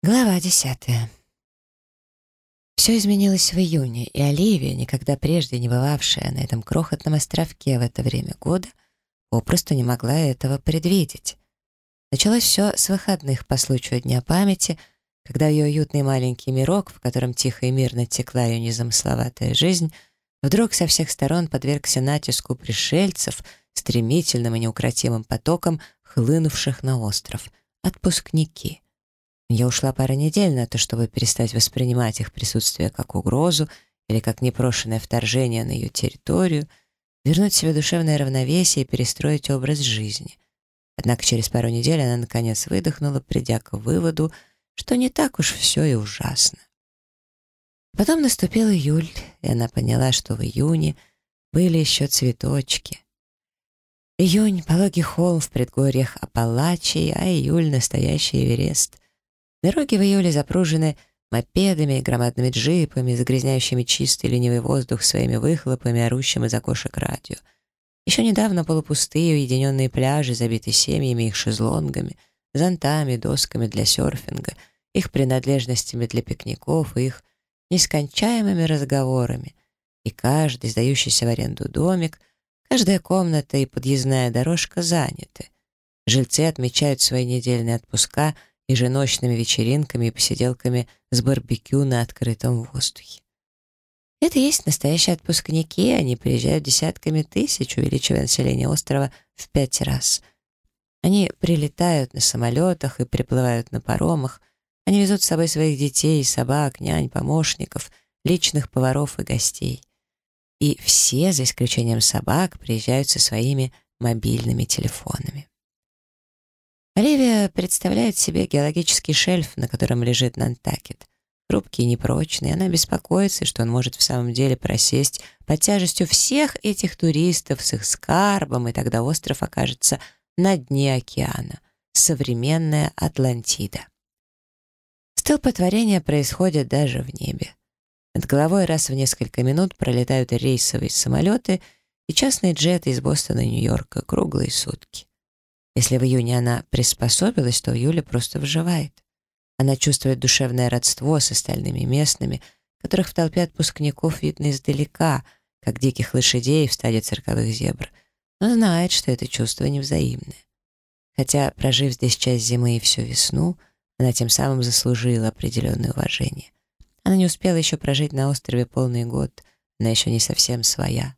Глава десятая. Все изменилось в июне, и Оливия, никогда прежде не бывавшая на этом крохотном островке в это время года, попросту не могла этого предвидеть. Началось все с выходных по случаю Дня памяти, когда ее уютный маленький мирок, в котором тихо и мирно текла ее незамысловатая жизнь, вдруг со всех сторон подвергся натиску пришельцев, стремительным и неукротимым потоком, хлынувших на остров. Отпускники — я ушла пара недель на то, чтобы перестать воспринимать их присутствие как угрозу или как непрошенное вторжение на ее территорию, вернуть себе душевное равновесие и перестроить образ жизни. Однако через пару недель она наконец выдохнула, придя к выводу, что не так уж все и ужасно. Потом наступил июль, и она поняла, что в июне были еще цветочки. Июнь — пологий холм в предгорьях Апалачей, а июль — настоящий Эверест — Дороги в июле запружены мопедами, громадными джипами, загрязняющими чистый ленивый воздух своими выхлопами, орущим из окошек радио. Еще недавно полупустые уединенные пляжи, забиты семьями их шезлонгами, зонтами, досками для серфинга, их принадлежностями для пикников и их нескончаемыми разговорами. И каждый, сдающийся в аренду домик, каждая комната и подъездная дорожка заняты. Жильцы отмечают свои недельные отпуска — еженочными вечеринками и посиделками с барбекю на открытом воздухе. Это есть настоящие отпускники, они приезжают десятками тысяч, увеличивая население острова в пять раз. Они прилетают на самолетах и приплывают на паромах, они везут с собой своих детей, собак, нянь, помощников, личных поваров и гостей. И все, за исключением собак, приезжают со своими мобильными телефонами. Оливия представляет себе геологический шельф, на котором лежит Нантакет. Хрупкий и она беспокоится, что он может в самом деле просесть под тяжестью всех этих туристов с их скарбом, и тогда остров окажется на дне океана. Современная Атлантида. Столпотворение происходит даже в небе. Над головой раз в несколько минут пролетают рейсовые самолеты и частные джеты из Бостона и Нью-Йорка круглые сутки. Если в июне она приспособилась, то в июле просто выживает. Она чувствует душевное родство с остальными местными, которых в толпе отпускников видно издалека, как диких лошадей в стаде цирковых зебр, но знает, что это чувство невзаимное. Хотя, прожив здесь часть зимы и всю весну, она тем самым заслужила определенное уважение. Она не успела еще прожить на острове полный год, она еще не совсем своя.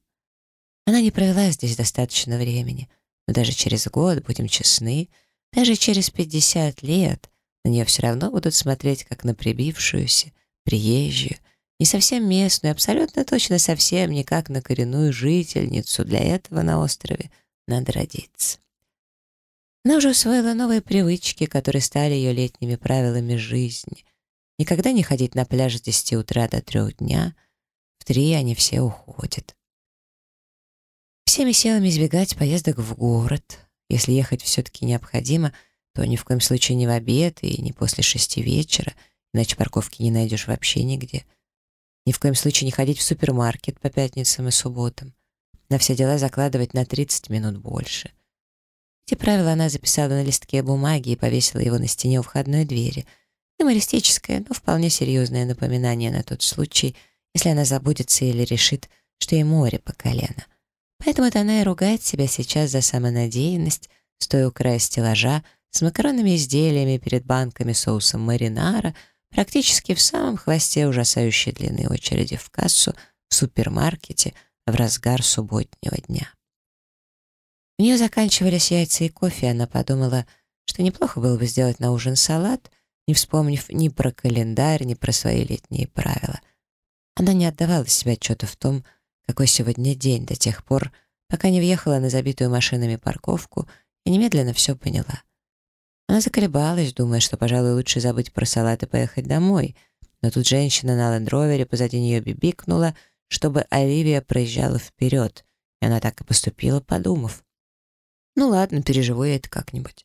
Она не провела здесь достаточно времени — но даже через год, будем честны, даже через 50 лет на нее все равно будут смотреть как на прибившуюся, приезжую, не совсем местную, абсолютно точно совсем не как на коренную жительницу. Для этого на острове надо родиться. Она уже усвоила новые привычки, которые стали ее летними правилами жизни. Никогда не ходить на пляж с 10 утра до 3 дня. В три они все уходят всеми силами избегать поездок в город. Если ехать все-таки необходимо, то ни в коем случае не в обед и не после шести вечера, иначе парковки не найдешь вообще нигде. Ни в коем случае не ходить в супермаркет по пятницам и субботам. На все дела закладывать на 30 минут больше. Эти правила она записала на листке бумаги и повесила его на стене у входной двери. Юмористическое, но вполне серьезное напоминание на тот случай, если она забудется или решит, что ей море по колено. Поэтому она и ругает себя сейчас за самонадеянность, стоя у края стеллажа с макаронными изделиями перед банками соусом маринара, практически в самом хвосте ужасающей длины очереди в кассу в супермаркете в разгар субботнего дня. У нее заканчивались яйца и кофе, и она подумала, что неплохо было бы сделать на ужин салат, не вспомнив ни про календарь, ни про свои летние правила. Она не отдавала себе отчета в том, какой сегодня день, до тех пор, пока не въехала на забитую машинами парковку и немедленно все поняла. Она заколебалась, думая, что, пожалуй, лучше забыть про салат и поехать домой, но тут женщина на лендровере позади нее бибикнула, чтобы Оливия проезжала вперед, и она так и поступила, подумав. Ну ладно, переживу я это как-нибудь.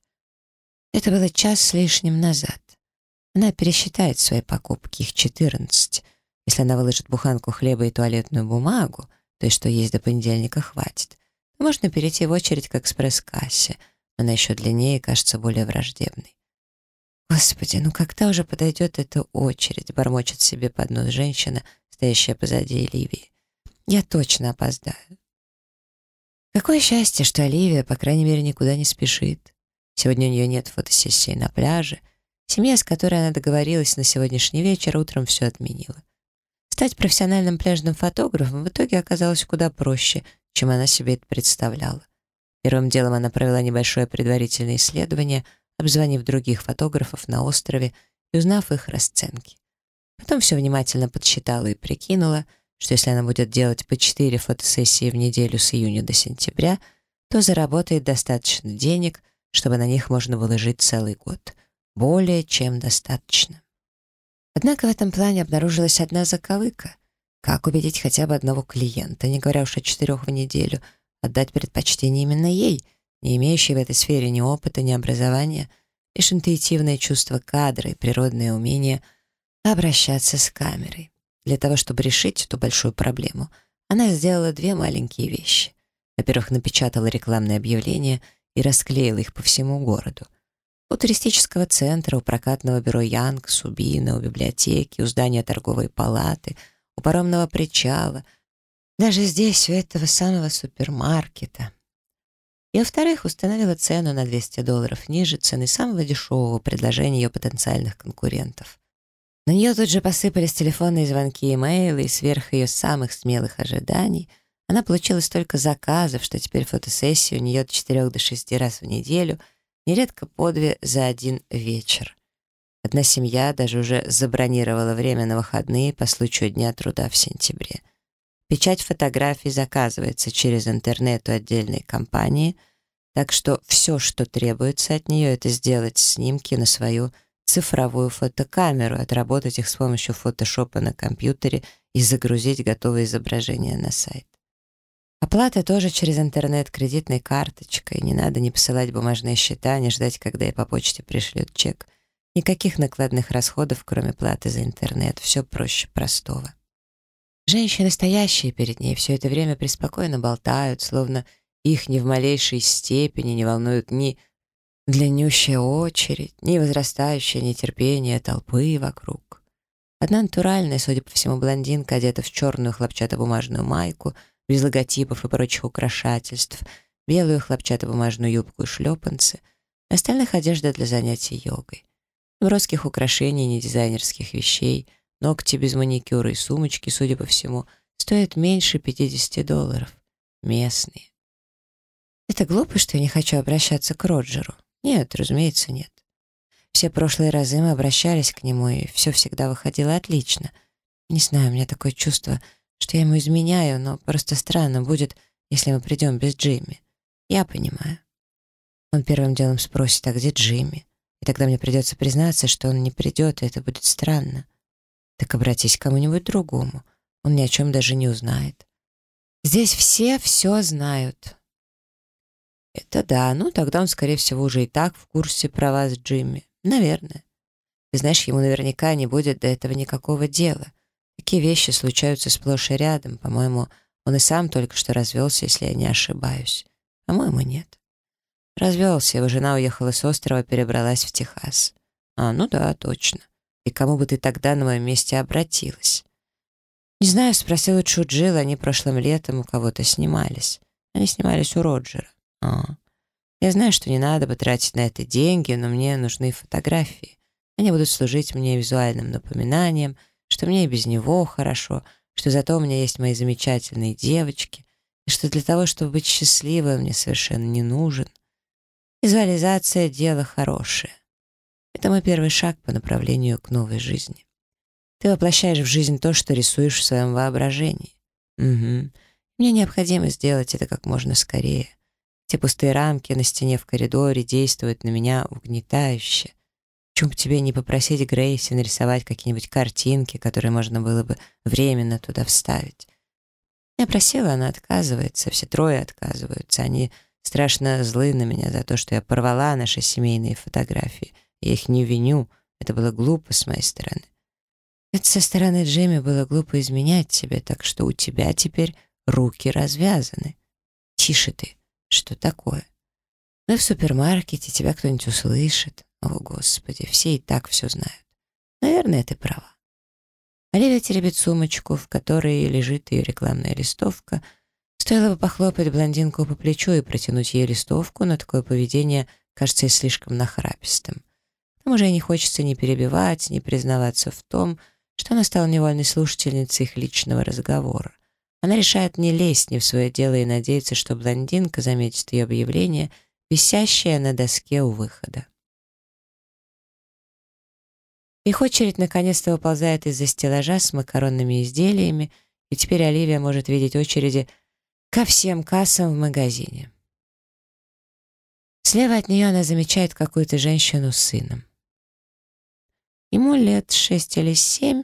Это было час с лишним назад. Она пересчитает свои покупки, их четырнадцать. Если она выложит буханку хлеба и туалетную бумагу, то есть что есть до понедельника хватит, можно перейти в очередь к экспресс-кассе. Она еще длиннее и кажется более враждебной. Господи, ну когда уже подойдет эта очередь, бормочет себе под нос женщина, стоящая позади Оливии. Я точно опоздаю. Какое счастье, что Оливия, по крайней мере, никуда не спешит. Сегодня у нее нет фотосессии на пляже. Семья, с которой она договорилась на сегодняшний вечер, утром все отменила. Стать профессиональным пляжным фотографом в итоге оказалось куда проще, чем она себе это представляла. Первым делом она провела небольшое предварительное исследование, обзвонив других фотографов на острове и узнав их расценки. Потом все внимательно подсчитала и прикинула, что если она будет делать по 4 фотосессии в неделю с июня до сентября, то заработает достаточно денег, чтобы на них можно было жить целый год. Более чем достаточно. Однако в этом плане обнаружилась одна заковыка. Как убедить хотя бы одного клиента, не говоря уж о четырех в неделю, отдать предпочтение именно ей, не имеющей в этой сфере ни опыта, ни образования, лишь интуитивное чувство кадра и природное умение обращаться с камерой. Для того, чтобы решить эту большую проблему, она сделала две маленькие вещи. Во-первых, напечатала рекламные объявления и расклеила их по всему городу. У туристического центра, у прокатного бюро Янгс, у Бина, у библиотеки, у здания торговой палаты, у паромного причала, даже здесь, у этого самого супермаркета. И, во-вторых, установила цену на 200 долларов ниже цены самого дешевого предложения ее потенциальных конкурентов. На нее тут же посыпались телефонные звонки и мейлы, и сверх ее самых смелых ожиданий она получила столько заказов, что теперь фотосессии у нее от 4 до 6 раз в неделю — нередко по две за один вечер. Одна семья даже уже забронировала время на выходные по случаю Дня труда в сентябре. Печать фотографий заказывается через интернет у отдельной компании, так что все, что требуется от нее, это сделать снимки на свою цифровую фотокамеру, отработать их с помощью фотошопа на компьютере и загрузить готовые изображения на сайт. Оплата тоже через интернет кредитной карточкой. Не надо не посылать бумажные счета, не ждать, когда ей по почте пришлют чек. Никаких накладных расходов, кроме платы за интернет. Все проще простого. Женщины, стоящие перед ней, все это время преспокойно болтают, словно их ни в малейшей степени не волнуют ни длиннющая очередь, ни возрастающее нетерпение толпы вокруг. Одна натуральная, судя по всему, блондинка, одета в черную хлопчатобумажную майку — без логотипов и прочих украшательств, белую хлопчатобумажную юбку и шлепанцы, остальных одежда для занятий йогой. Броских украшений, не дизайнерских вещей, ногти без маникюра и сумочки, судя по всему, стоят меньше 50 долларов. Местные. Это глупо, что я не хочу обращаться к Роджеру. Нет, разумеется, нет. Все прошлые разы мы обращались к нему, и все всегда выходило отлично. Не знаю, у меня такое чувство, что я ему изменяю, но просто странно будет, если мы придем без Джимми. Я понимаю. Он первым делом спросит, а где Джимми? И тогда мне придется признаться, что он не придет, и это будет странно. Так обратись к кому-нибудь другому. Он ни о чем даже не узнает. Здесь все все знают. Это да, ну тогда он, скорее всего, уже и так в курсе про вас, Джимми. Наверное. Ты знаешь, ему наверняка не будет до этого никакого дела. Такие вещи случаются сплошь и рядом. По-моему, он и сам только что развелся, если я не ошибаюсь. По-моему, нет. Развелся, его жена уехала с острова, перебралась в Техас. А, ну да, точно. И кому бы ты тогда на моем месте обратилась? Не знаю, спросила Чуджилл, они прошлым летом у кого-то снимались. Они снимались у Роджера. А. Я знаю, что не надо бы тратить на это деньги, но мне нужны фотографии. Они будут служить мне визуальным напоминанием — что мне и без него хорошо, что зато у меня есть мои замечательные девочки, и что для того, чтобы быть счастливой, мне совершенно не нужен. Визуализация — дело хорошее. Это мой первый шаг по направлению к новой жизни. Ты воплощаешь в жизнь то, что рисуешь в своем воображении. Угу. Мне необходимо сделать это как можно скорее. Те пустые рамки на стене в коридоре действуют на меня угнетающе. Почему бы тебе не попросить Грейси нарисовать какие-нибудь картинки, которые можно было бы временно туда вставить? Я просила, она отказывается, все трое отказываются. Они страшно злы на меня за то, что я порвала наши семейные фотографии. Я их не виню, это было глупо с моей стороны. Это со стороны Джейми было глупо изменять тебе, так что у тебя теперь руки развязаны. Тише ты, что такое? Мы в супермаркете, тебя кто-нибудь услышит. О, Господи, все и так все знают. Наверное, ты права. Оливия теребит сумочку, в которой лежит ее рекламная листовка. Стоило бы похлопать блондинку по плечу и протянуть ей листовку, но такое поведение кажется ей слишком нахрапистым. К тому же ей не хочется ни перебивать, ни признаваться в том, что она стала невольной слушательницей их личного разговора. Она решает не лезть не в свое дело и надеется, что блондинка заметит ее объявление, висящее на доске у выхода. Их очередь наконец-то выползает из-за стеллажа с макаронными изделиями, и теперь Оливия может видеть очереди ко всем кассам в магазине. Слева от нее она замечает какую-то женщину с сыном. Ему лет шесть или семь,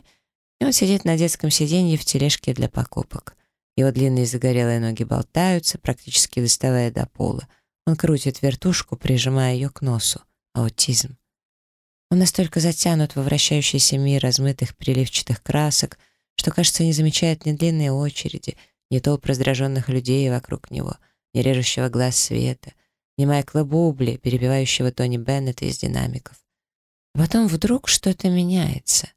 и он сидит на детском сиденье в тележке для покупок. Его длинные загорелые ноги болтаются, практически доставая до пола. Он крутит вертушку, прижимая ее к носу. Аутизм. Он настолько затянут во вращающийся мир размытых приливчатых красок, что, кажется, не замечает ни длинной очереди, ни толп раздраженных людей вокруг него, ни режущего глаз света, ни Майкла Бубли, перебивающего Тони Беннета из динамиков. А потом вдруг что-то меняется.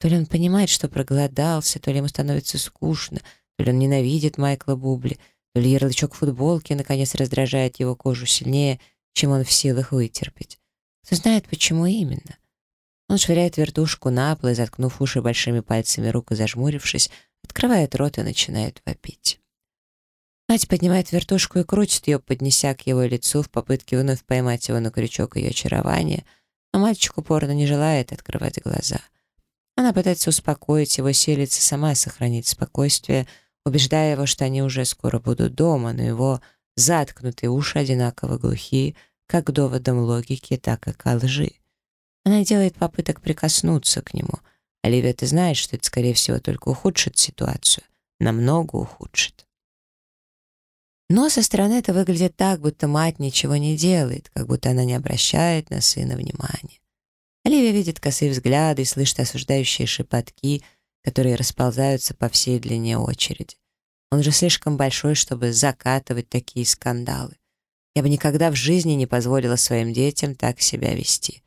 То ли он понимает, что проголодался, то ли ему становится скучно, то ли он ненавидит Майкла Бубли, то ли ярлычок футболки наконец раздражает его кожу сильнее, чем он в силах вытерпеть. Кто знает, почему именно. Он швыряет вертушку на пол и, заткнув уши большими пальцами рук и зажмурившись, открывает рот и начинает вопить. Мать поднимает вертушку и крутит ее, поднеся к его лицу в попытке вновь поймать его на крючок ее очарования, а мальчик упорно не желает открывать глаза. Она пытается успокоить его, силится сама сохранить спокойствие, убеждая его, что они уже скоро будут дома, но его заткнутые уши одинаково глухие — как к доводам логики, так и к лжи. Она делает попыток прикоснуться к нему. Оливия, ты знаешь, что это, скорее всего, только ухудшит ситуацию. Намного ухудшит. Но со стороны это выглядит так, будто мать ничего не делает, как будто она не обращает на сына внимания. Оливия видит косые взгляды и слышит осуждающие шепотки, которые расползаются по всей длине очереди. Он же слишком большой, чтобы закатывать такие скандалы. Я бы никогда в жизни не позволила своим детям так себя вести.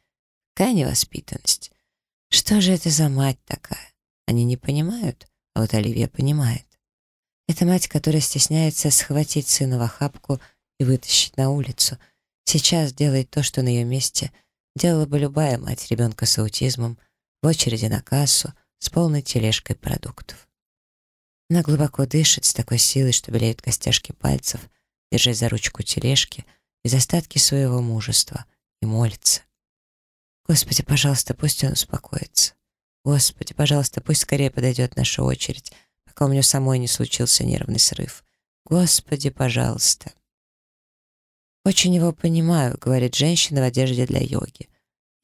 Какая невоспитанность. Что же это за мать такая? Они не понимают, а вот Оливия понимает. Это мать, которая стесняется схватить сына в охапку и вытащить на улицу. Сейчас делает то, что на ее месте делала бы любая мать ребенка с аутизмом в очереди на кассу с полной тележкой продуктов. Она глубоко дышит с такой силой, что белеют костяшки пальцев — держась за ручку тележки, без остатки своего мужества, и молится. Господи, пожалуйста, пусть он успокоится. Господи, пожалуйста, пусть скорее подойдет наша очередь, пока у меня самой не случился нервный срыв. Господи, пожалуйста. «Очень его понимаю», — говорит женщина в одежде для йоги.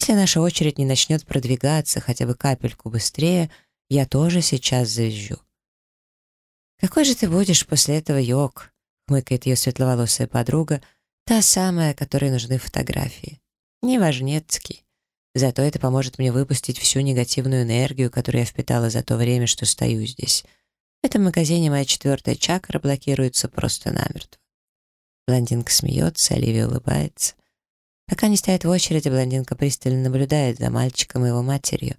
«Если наша очередь не начнет продвигаться хотя бы капельку быстрее, я тоже сейчас завизжу». «Какой же ты будешь после этого йог?» Хмыкает ее светловолосая подруга, та самая, которой нужны фотографии. Неважнецкий. Зато это поможет мне выпустить всю негативную энергию, которую я впитала за то время, что стою здесь. В этом магазине моя четвертая чакра блокируется просто намертво. Блондинка смеется, Оливия улыбается. Пока не стоит в очереди, блондинка пристально наблюдает за мальчиком и его матерью.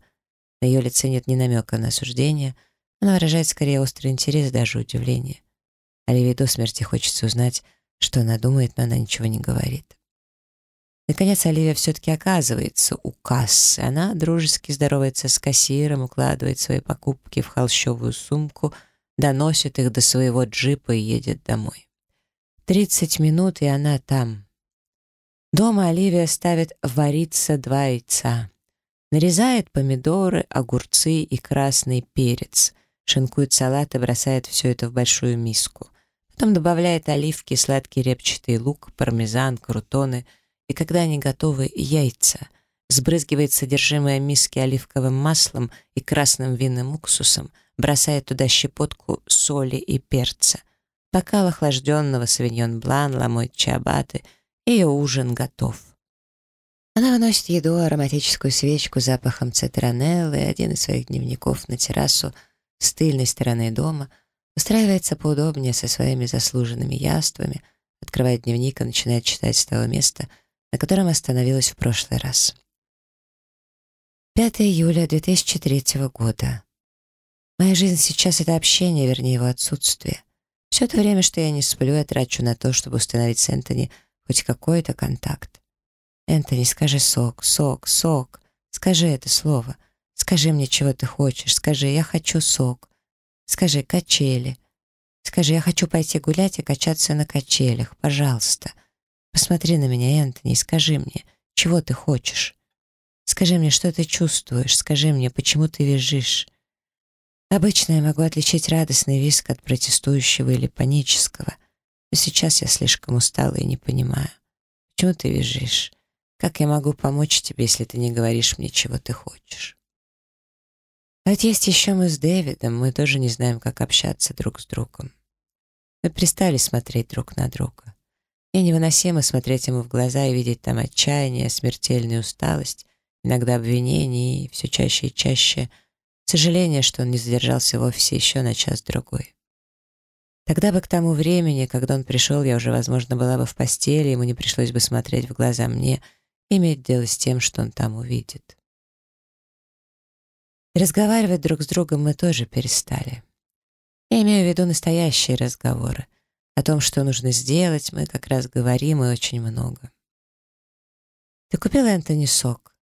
На ее лице нет ни намека на осуждение, она выражает скорее острый интерес, даже удивление. Оливии до смерти хочется узнать, что она думает, но она ничего не говорит. Наконец Оливия все-таки оказывается у кассы. Она дружески здоровается с кассиром, укладывает свои покупки в холщовую сумку, доносит их до своего джипа и едет домой. Тридцать минут, и она там. Дома Оливия ставит вариться два яйца. Нарезает помидоры, огурцы и красный перец. Шинкует салат и бросает все это в большую миску. Потом добавляет оливки, сладкий репчатый лук, пармезан, крутоны. И когда они готовы, яйца. Сбрызгивает содержимое миски оливковым маслом и красным винным уксусом, бросает туда щепотку соли и перца. Бокал охлажденного савиньон блан, ломоть чабаты, ее ужин готов. Она выносит еду, ароматическую свечку запахом цитронеллы и один из своих дневников на террасу с тыльной стороны дома — Устраивается поудобнее со своими заслуженными яствами, открывает дневник и начинает читать с того места, на котором остановилась в прошлый раз. 5 июля 2003 года. Моя жизнь сейчас — это общение, вернее, его отсутствие. Все это время, что я не сплю, я трачу на то, чтобы установить с Энтони хоть какой-то контакт. «Энтони, скажи сок, сок, сок. Скажи это слово. Скажи мне, чего ты хочешь. Скажи, я хочу сок. Скажи, качели. Скажи, я хочу пойти гулять и качаться на качелях. Пожалуйста. Посмотри на меня, Энтони, и скажи мне, чего ты хочешь. Скажи мне, что ты чувствуешь. Скажи мне, почему ты визжишь. Обычно я могу отличить радостный виск от протестующего или панического, но сейчас я слишком устала и не понимаю. Почему ты визжишь? Как я могу помочь тебе, если ты не говоришь мне, чего ты хочешь? А ведь есть еще мы с Дэвидом, мы тоже не знаем, как общаться друг с другом. Мы перестали смотреть друг на друга. Мне невыносимо смотреть ему в глаза и видеть там отчаяние, смертельную усталость, иногда обвинения и все чаще и чаще — Сожаление, что он не задержался в офисе еще на час-другой. Тогда бы к тому времени, когда он пришел, я уже, возможно, была бы в постели, ему не пришлось бы смотреть в глаза мне и иметь дело с тем, что он там увидит. Разговаривать друг с другом мы тоже перестали. Я имею в виду настоящие разговоры. О том, что нужно сделать, мы как раз говорим и очень много. «Ты купил Энтони сок?»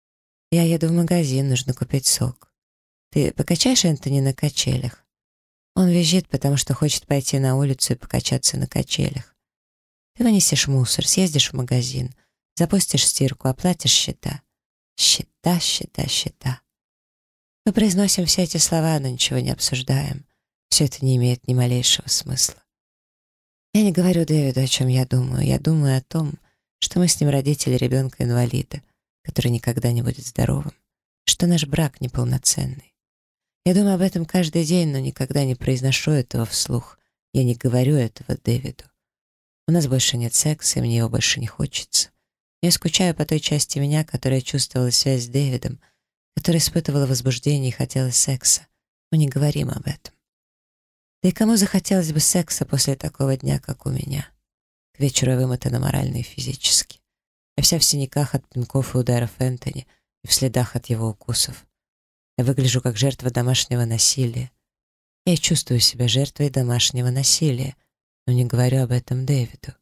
«Я еду в магазин, нужно купить сок». Ты покачаешь Энтони на качелях? Он визжит, потому что хочет пойти на улицу и покачаться на качелях. Ты вынесешь мусор, съездишь в магазин, запустишь стирку, оплатишь счета. Счета, счета, счета. Мы произносим все эти слова, но ничего не обсуждаем. Все это не имеет ни малейшего смысла. Я не говорю Дэвиду, о чем я думаю. Я думаю о том, что мы с ним родители ребенка-инвалида, который никогда не будет здоровым, что наш брак неполноценный. Я думаю об этом каждый день, но никогда не произношу этого вслух. Я не говорю этого Дэвиду. У нас больше нет секса, и мне его больше не хочется. Я скучаю по той части меня, которая чувствовала связь с Дэвидом, которая испытывала возбуждение и хотела секса. Мы не говорим об этом. Да и кому захотелось бы секса после такого дня, как у меня? К вечеру я вымотана морально и физически. Я вся в синяках от пинков и ударов Энтони и в следах от его укусов. Я выгляжу как жертва домашнего насилия. Я чувствую себя жертвой домашнего насилия, но не говорю об этом Дэвиду.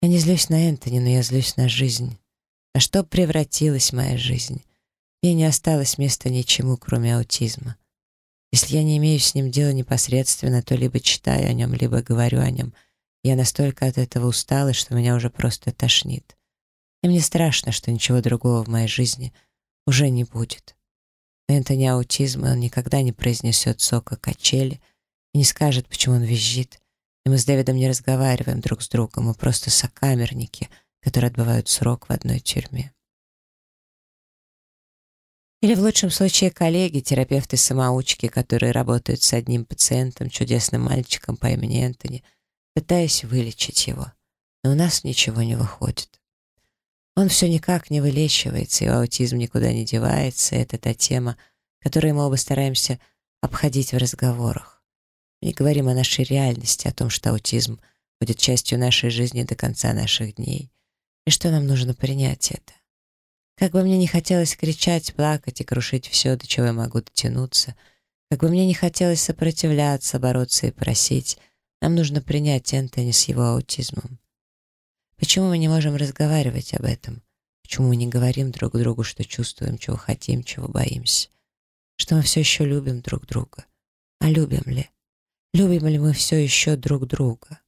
Я не злюсь на Энтони, но я злюсь на жизнь. А что превратилась моя жизнь? Мне не осталось места ничему, кроме аутизма. Если я не имею с ним дела непосредственно, то либо читаю о нем, либо говорю о нем. Я настолько от этого устала, что меня уже просто тошнит. И мне страшно, что ничего другого в моей жизни уже не будет. Энтони аутизм, и он никогда не произнесет сока качели и не скажет, почему он визжит. И мы с Дэвидом не разговариваем друг с другом, мы просто сокамерники, которые отбывают срок в одной тюрьме. Или в лучшем случае коллеги, терапевты-самоучки, которые работают с одним пациентом, чудесным мальчиком по имени Энтони, пытаясь вылечить его. Но у нас ничего не выходит. Он все никак не вылечивается, его аутизм никуда не девается. Это та тема, которую мы оба стараемся обходить в разговорах. Мы не говорим о нашей реальности, о том, что аутизм будет частью нашей жизни до конца наших дней, и что нам нужно принять это. Как бы мне не хотелось кричать, плакать и крушить все, до чего я могу дотянуться, как бы мне не хотелось сопротивляться, бороться и просить, нам нужно принять Энтони с его аутизмом. Почему мы не можем разговаривать об этом? Почему мы не говорим друг другу, что чувствуем, чего хотим, чего боимся? Что мы все еще любим друг друга? А любим ли? Любим ли мы все еще друг друга?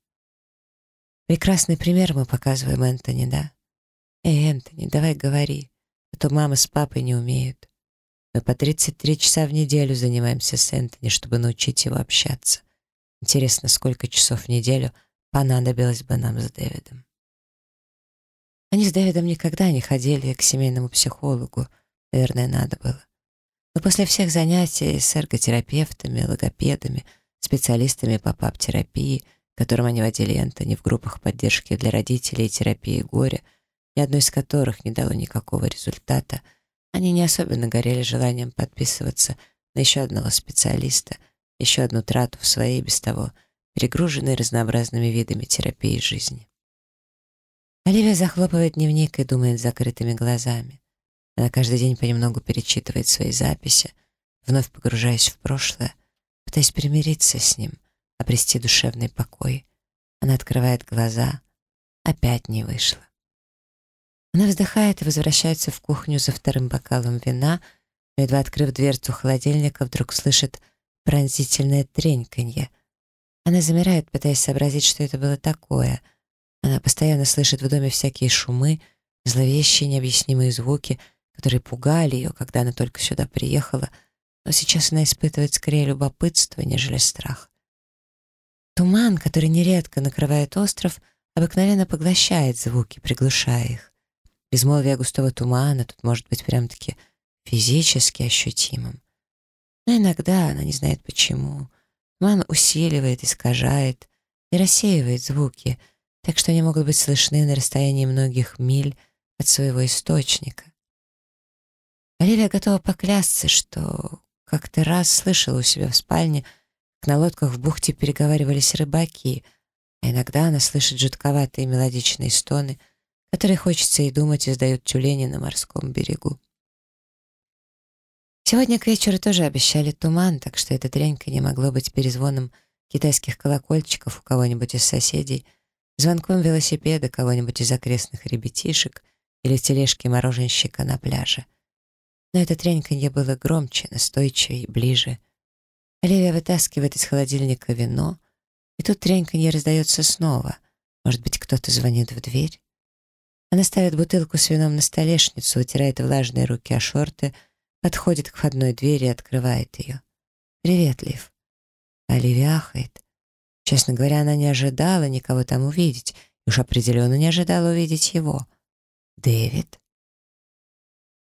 Прекрасный пример мы показываем Энтони, да? Эй, Энтони, давай говори, а то мама с папой не умеют. Мы по 33 часа в неделю занимаемся с Энтони, чтобы научить его общаться. Интересно, сколько часов в неделю понадобилось бы нам с Дэвидом. Они с Дэвидом никогда не ходили к семейному психологу. Наверное, надо было. Но после всех занятий с эрготерапевтами, логопедами, специалистами по пап-терапии, которым они водили Энтони в группах поддержки для родителей и терапии горя, ни одно из которых не дало никакого результата, они не особенно горели желанием подписываться на еще одного специалиста, еще одну трату в своей, без того, перегруженной разнообразными видами терапии жизни. Оливия захлопывает дневник и думает закрытыми глазами. Она каждый день понемногу перечитывает свои записи, вновь погружаясь в прошлое, пытаясь примириться с ним, обрести душевный покой. Она открывает глаза. Опять не вышло. Она вздыхает и возвращается в кухню за вторым бокалом вина, но, едва открыв дверцу холодильника, вдруг слышит пронзительное треньканье. Она замирает, пытаясь сообразить, что это было такое. Она постоянно слышит в доме всякие шумы, зловещие необъяснимые звуки, которые пугали ее, когда она только сюда приехала, но сейчас она испытывает скорее любопытство, нежели страх. Туман, который нередко накрывает остров, обыкновенно поглощает звуки, приглушая их. Безмолвие густого тумана тут может быть прям-таки физически ощутимым. Но иногда, она не знает почему, туман усиливает, искажает и рассеивает звуки, так что они могут быть слышны на расстоянии многих миль от своего источника. Оливия готова поклясться, что как-то раз слышала у себя в спальне, как на лодках в бухте переговаривались рыбаки, а иногда она слышит жутковатые мелодичные стоны, которые хочется и думать издают тюлени на морском берегу. Сегодня к вечеру тоже обещали туман, так что эта тренька не могло быть перезвоном китайских колокольчиков у кого-нибудь из соседей, звонком велосипеда кого-нибудь из окрестных ребятишек или тележки мороженщика на пляже но это треньканье было громче, настойчивее ближе. Оливия вытаскивает из холодильника вино, и тут треньканье раздается снова. Может быть, кто-то звонит в дверь? Она ставит бутылку с вином на столешницу, вытирает влажные руки о шорты, подходит к входной двери и открывает ее. «Привет, Лив». Оливия ахает. Честно говоря, она не ожидала никого там увидеть, уж определенно не ожидала увидеть его. «Дэвид?»